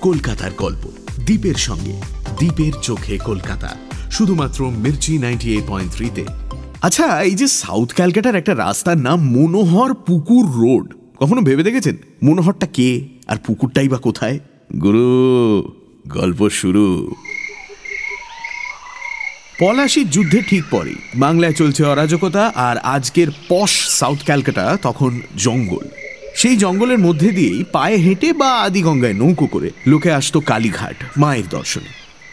কলকাতার গল্প। দ্বীপের সঙ্গে দ্বীপের চোখে কলকাতা। শুধুমাত্র মির্চি নাইনটি এইট পয়েন্ট থ্রিতে। আচ্ছা এই যে সাউথ ক্যালকাটার একটা রাস্তার নাম মনোহর পুকুর রোড। কখনো ভেবে দেখেছেন? মনোহরটা কে? আর পুকুরটাই বা কোথায়? গুরু, গল্প শুরু। পলাশির যুদ্ধে ঠিক পরে বাংলায় চলছে অরাজকতা আর আজকের পশ সাউথ ক্যালকাটা, তখন জঙ্গল। সেই জঙ্গলের মধ্যে দিয়েই পায়ে হেঁটে বা আদিগঙ্গায় নৌকো করে লোকে আসতো কালীঘাট, মায়ের দর্শনে।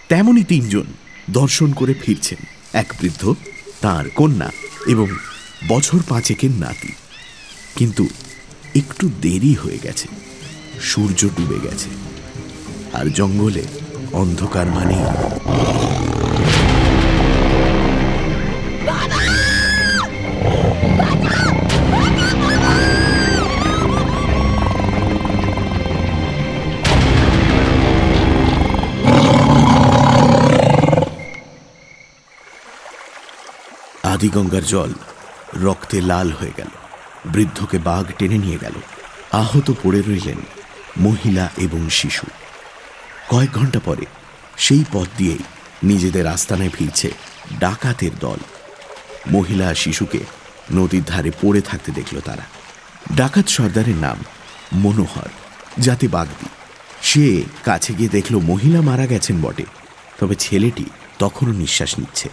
তেমনই তিনজন দর্শন করে ফিরছেন, এক বৃদ্ধ, তার কন্যা এবং বছর পাঁচেকের নাতি। কিন্তু একটু দেরি হয়ে গেছে, সূর্য ডুবে গেছে। আর জঙ্গলে অন্ধকার মানেই আদিগঙ্গার জল রক্তে লাল হয়ে গেল। বৃদ্ধকে বাঘ টেনে নিয়ে গেল। আহত পড়ে রইলেন মহিলা এবং শিশু। কয়েক ঘণ্টা পরে সেই পথ দিয়েই নিজেদের আস্তানায় ফিরছে ডাকাতের দল। মহিলা শিশুকে নদীর ধারে পড়ে থাকতে দেখল তারা। ডাকাত সর্দারের নাম মনোহর জাতি বাগদি। সে কাছে গিয়ে দেখল মহিলা মারা গেছেন বটে, তবে ছেলেটি তখনও নিঃশ্বাস নিচ্ছে।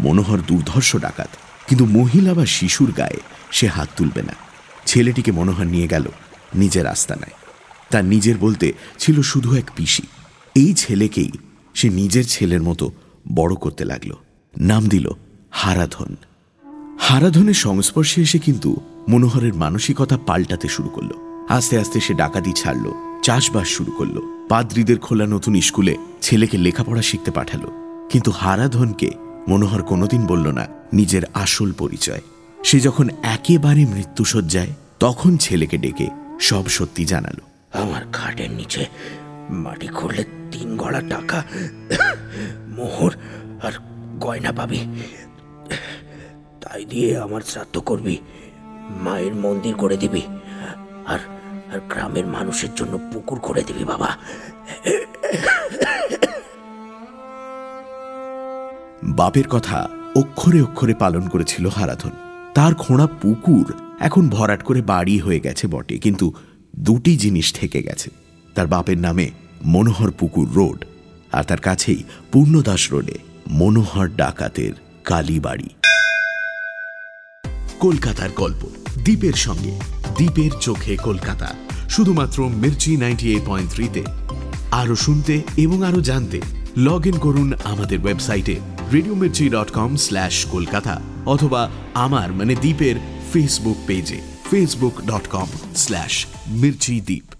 মনোহর দুর্ধর্ষ ডাকাত। কিন্তু মহিলা বা শিশুর গায়ে সে হাত তুলবে না। ছেলেটিকে মনোহর নিয়ে গেল নিজের আস্তানায়। তার নিজের বলতে ছিল শুধু এক পিসি। এই ছেলেকেই সে নিজের ছেলের মতো বড় করতে লাগল। নাম দিল হারাধন। হারাধনের সংস্পর্শে এসে কিন্তু মনোহরের মানসিকতা পাল্টাতে শুরু করল। আস্তে আস্তে সে ডাকাতি ছাড়লো, চাষবাস শুরু করল। পাদ্রীদের খোলা নতুন স্কুলে ছেলেকে লেখাপড়া শিখতে পাঠালো। কিন্তু হারাধনকে মনোহর কোনোদিন বলল না, নিজের আসল পরিচয়। সে যখন একেবারে মৃত্যুসজ্জায় তখন ছেলেকে ডেকে সব সত্যি জানালো। আমার খাটের নিচে মাটি খুঁড়লে তিন গড়া টাকা, মোহর আর গয়না পাবি। তাই দিয়ে আমার শ্রাদ্ধ করবি, মায়ের মন্দির করে দিবি, আর আর গ্রামের মানুষের জন্য পুকুর করে দিবি বাবা। বাপের কথা অক্ষরে অক্ষরে পালন করেছিল হারাধন। তার খোঁড়া পুকুর এখন ভরাট করে বাড়ি হয়ে গেছে বটে, কিন্তু দুটি জিনিস থেকে গেছে। তার বাপের নামে মনোহর পুকুর রোড আর তার কাছেই পূর্ণদাস রোডে মনোহর ডাকাতের কালীবাড়ি কলকাতার গল্প, দ্বীপের সঙ্গে, দ্বীপের চোখে কলকাতা। শুধুমাত্র মির্চি নাইনটি এইট পয়েন্ট থ্রিতে। আরও শুনতে এবং আরও জানতে লগ ইন করুন আমাদের ওয়েবসাইটে radio Mirchi dot com slash Kolkata অথবা আমার মানে দ্বীপের ফেসবুক পেজে Facebook dot com slash Mirchi Deep